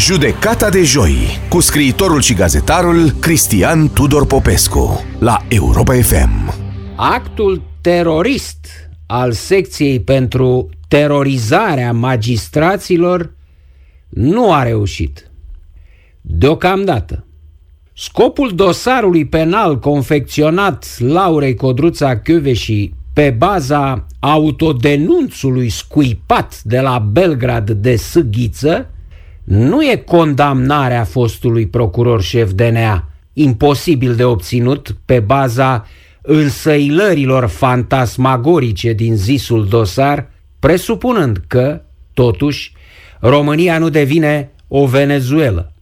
Judecata de joi cu scriitorul și gazetarul Cristian Tudor Popescu la Europa FM. Actul terorist al secției pentru terorizarea magistraților nu a reușit. Deocamdată. Scopul dosarului penal confecționat Laurei Codruța și pe baza autodenunțului scuipat de la Belgrad de Sâghiță nu e condamnarea fostului procuror șef DNA, imposibil de obținut pe baza însăilărilor fantasmagorice din zisul dosar, presupunând că, totuși, România nu devine o Venezuelă.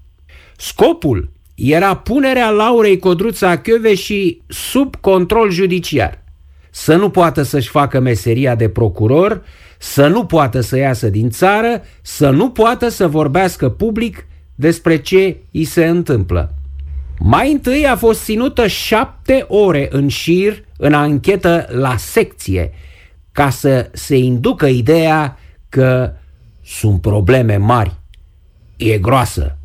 Scopul era punerea Laurei Codruța și sub control judiciar, să nu poată să-și facă meseria de procuror, să nu poată să iasă din țară, să nu poată să vorbească public despre ce îi se întâmplă. Mai întâi a fost ținută șapte ore în șir în anchetă la secție, ca să se inducă ideea că sunt probleme mari. E groasă.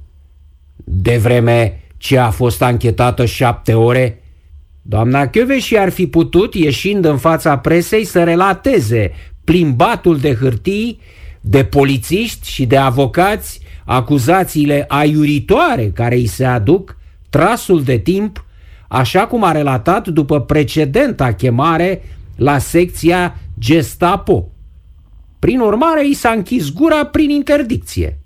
De vreme ce a fost anchetată șapte ore, doamna și ar fi putut, ieșind în fața presei, să relateze plimbatul de hârtii, de polițiști și de avocați, acuzațiile aiuritoare care îi se aduc, trasul de timp, așa cum a relatat după precedenta chemare la secția Gestapo. Prin urmare, i s-a închis gura prin interdicție.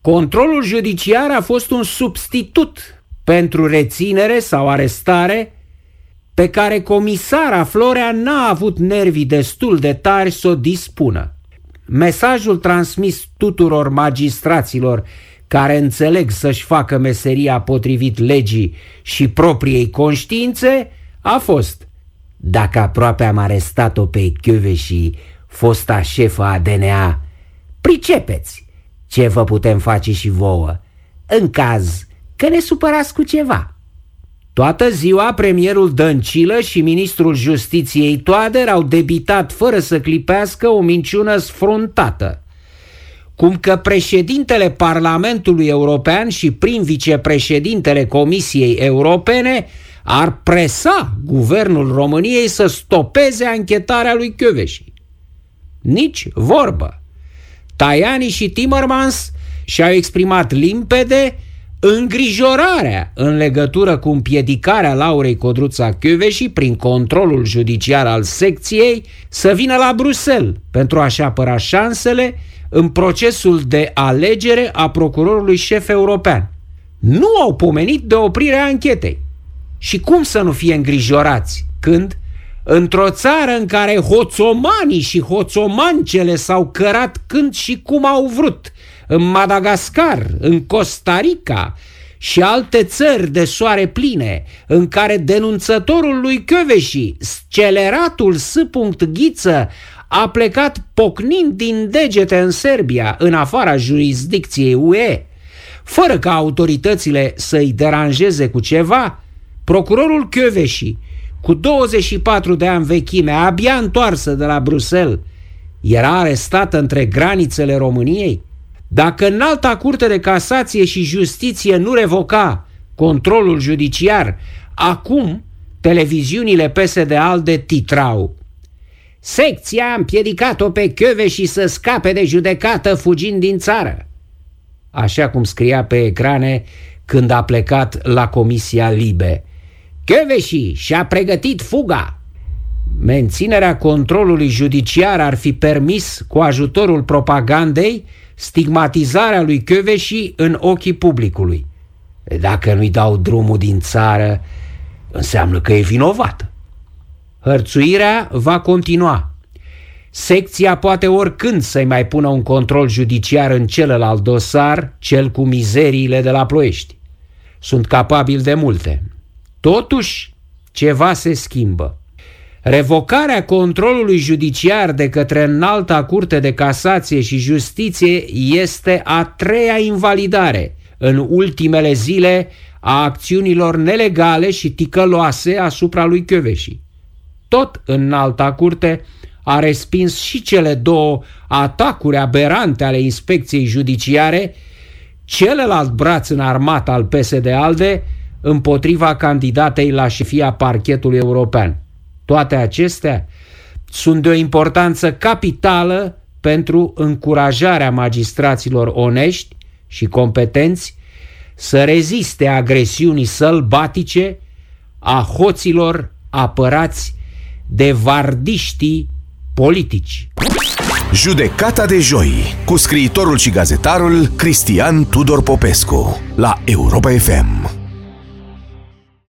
Controlul judiciar a fost un substitut pentru reținere sau arestare pe care comisara Florea n-a avut nervii destul de tari să o dispună. Mesajul transmis tuturor magistraților care înțeleg să-și facă meseria potrivit legii și propriei conștiințe a fost Dacă aproape am arestat-o pe și fosta șefă a DNA, pricepeți ce vă putem face și vouă, în caz că ne supărați cu ceva. Toată ziua premierul Dăncilă și ministrul justiției Toader au debitat fără să clipească o minciună sfruntată. Cum că președintele Parlamentului European și prim vicepreședintele Comisiei Europene ar presa guvernul României să stopeze anchetarea lui Chioveși. Nici vorbă. Tajani și Timmermans și-au exprimat limpede îngrijorarea în legătură cu împiedicarea Laurei Codruța și prin controlul judiciar al secției să vină la Bruxelles pentru a-și apăra șansele în procesul de alegere a procurorului șef european. Nu au pomenit de oprirea anchetei. Și cum să nu fie îngrijorați când, într-o țară în care hoțomanii și hoțomancele s-au cărat când și cum au vrut – în Madagascar, în Costa Rica și alte țări de soare pline, în care denunțătorul lui Căveși, sceleratul S. Ghiță, a plecat pocnind din degete în Serbia, în afara jurisdicției UE, fără ca autoritățile să-i deranjeze cu ceva, procurorul Căveși, cu 24 de ani vechime, abia întoarsă de la Bruxelles, era arestată între granițele României? Dacă în alta curte de casație și justiție nu revoca controlul judiciar, acum televiziunile PSD ALDE titrau Secția a împiedicat-o pe Chioveș și să scape de judecată fugind din țară. Așa cum scria pe ecrane când a plecat la Comisia Libe. Chioveși și-a pregătit fuga. Menținerea controlului judiciar ar fi permis, cu ajutorul propagandei, stigmatizarea lui Căveși în ochii publicului. Dacă nu-i dau drumul din țară, înseamnă că e vinovată. Hărțuirea va continua. Secția poate oricând să-i mai pună un control judiciar în celălalt dosar, cel cu mizeriile de la ploiești. Sunt capabil de multe. Totuși, ceva se schimbă. Revocarea controlului judiciar de către înalta curte de casație și justiție este a treia invalidare în ultimele zile a acțiunilor nelegale și ticăloase asupra lui Chioveși. Tot în alta curte a respins și cele două atacuri aberante ale inspecției judiciare, celălalt braț în armată al PSD-ALDE împotriva candidatei la șefia parchetului european. Toate acestea sunt de o importanță capitală pentru încurajarea magistraților onești și competenți să reziste agresiunii sălbatice a hoților apărați de vardiștii politici. Judecata de joi cu scriitorul și gazetarul Cristian Tudor Popescu la Europa FM.